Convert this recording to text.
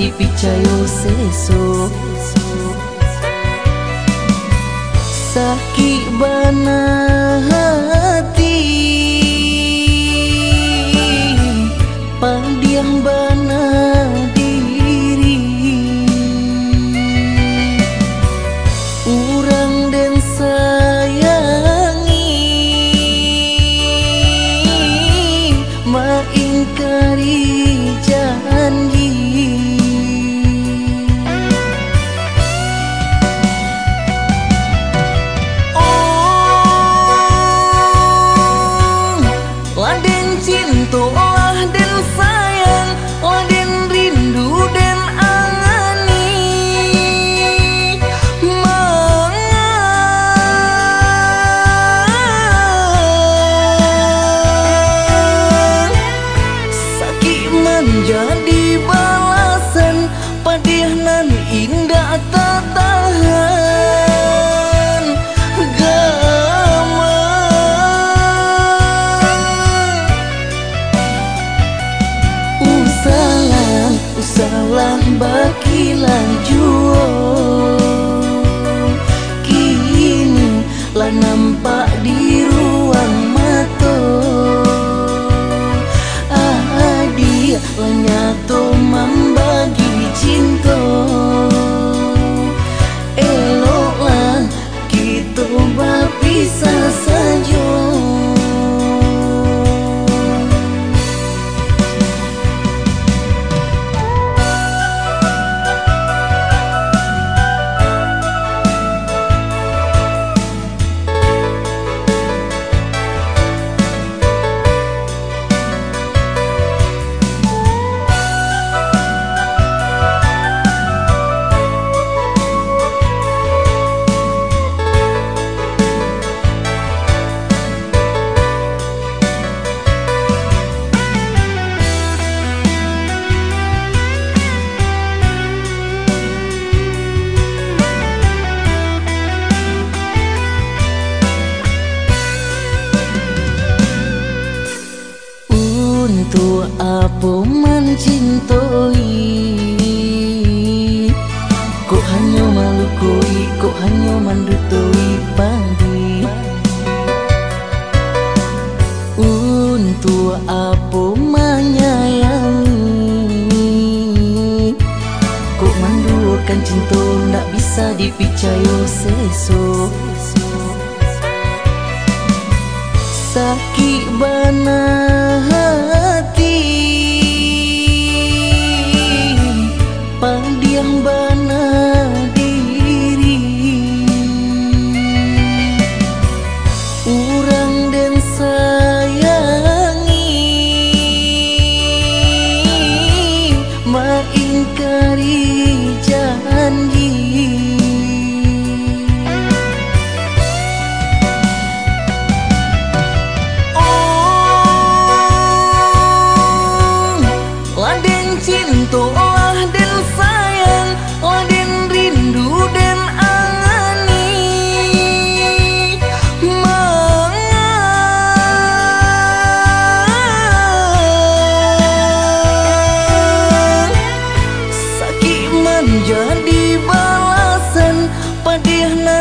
bisa dipicayo seso Sakit banah You. Apa mencintoi Kok hanya malu koi Kok hanya mandutoi padi? Untuk apa menyayangi? Kok manduakan cinta Tak bisa dipicayo seso Sakit banah mengingkari janji. Oh, laden cinta